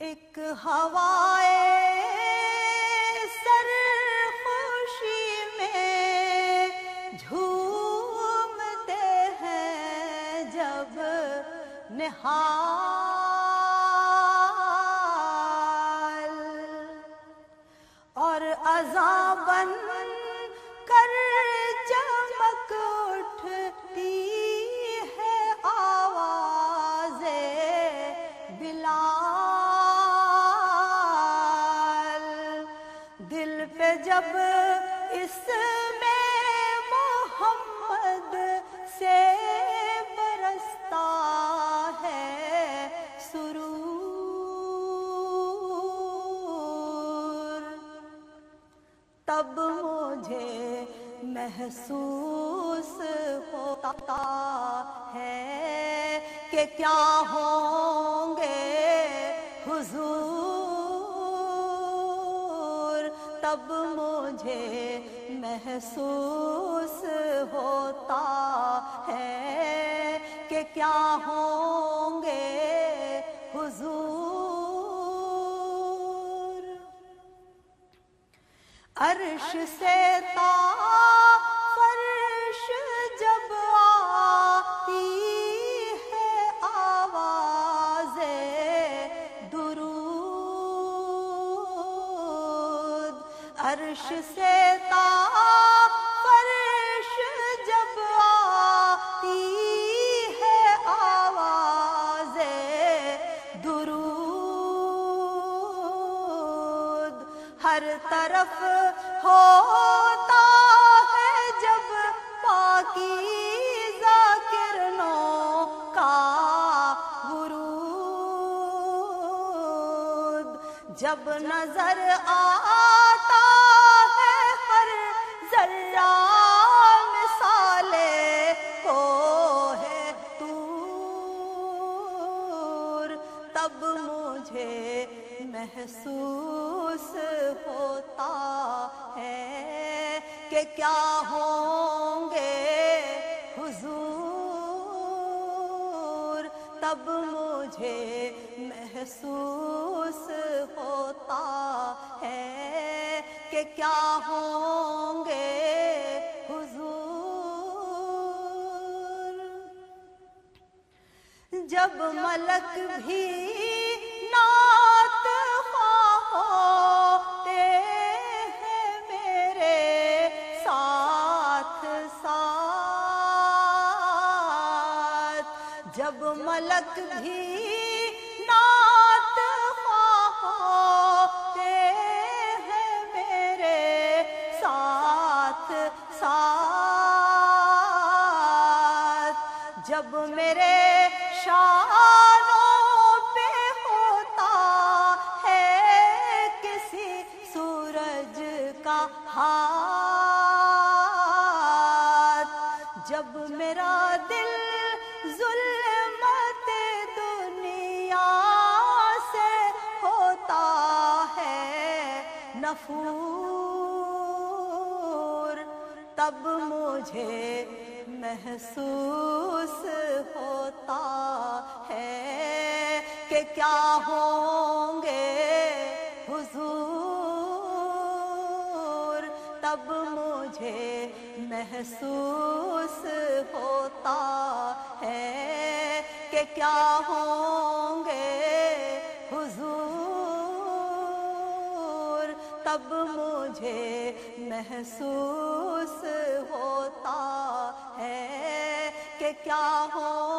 ایک ہوائے سر خوشی میں جھومتے ہیں جب نہار جب اس میں محمد سے برستا ہے سرور۔ تب مجھے محسوس ہوتا ہے کہ کیا ہوں گے تب مجھے محسوس ہوتا ہے کہ کیا ہوں گے حضور۔ عرش سے تا عرش سے تا فرش جب آتی ہے آواز درود، ہر طرف ہوتا ہے جب پاکیزہ کرنوں کا ورود۔ جب نظر آتا محسوس ہوتا ہے کہ کیا ہوں گے حضور؟ تب مجھے محسوس ہوتا ہے کہ کیا ہوں گے حضور؟ جب ملک بھی جب ملک بھی نعت ہوتے ہیں میرے ساتھ ساتھ۔ جب میرے شانوں پہ ہوتا ہے کسی سورج کا ہاتھ۔ جب میرا دل نفور تب مجھے محسوس ہوتا ہے کہ کیا ہوں گے حضور؟ تب مجھے محسوس ہوتا ہے کہ کیا ہوں گے حضور؟ تب مجھے محسوس ہوتا ہے کہ کیا ہوں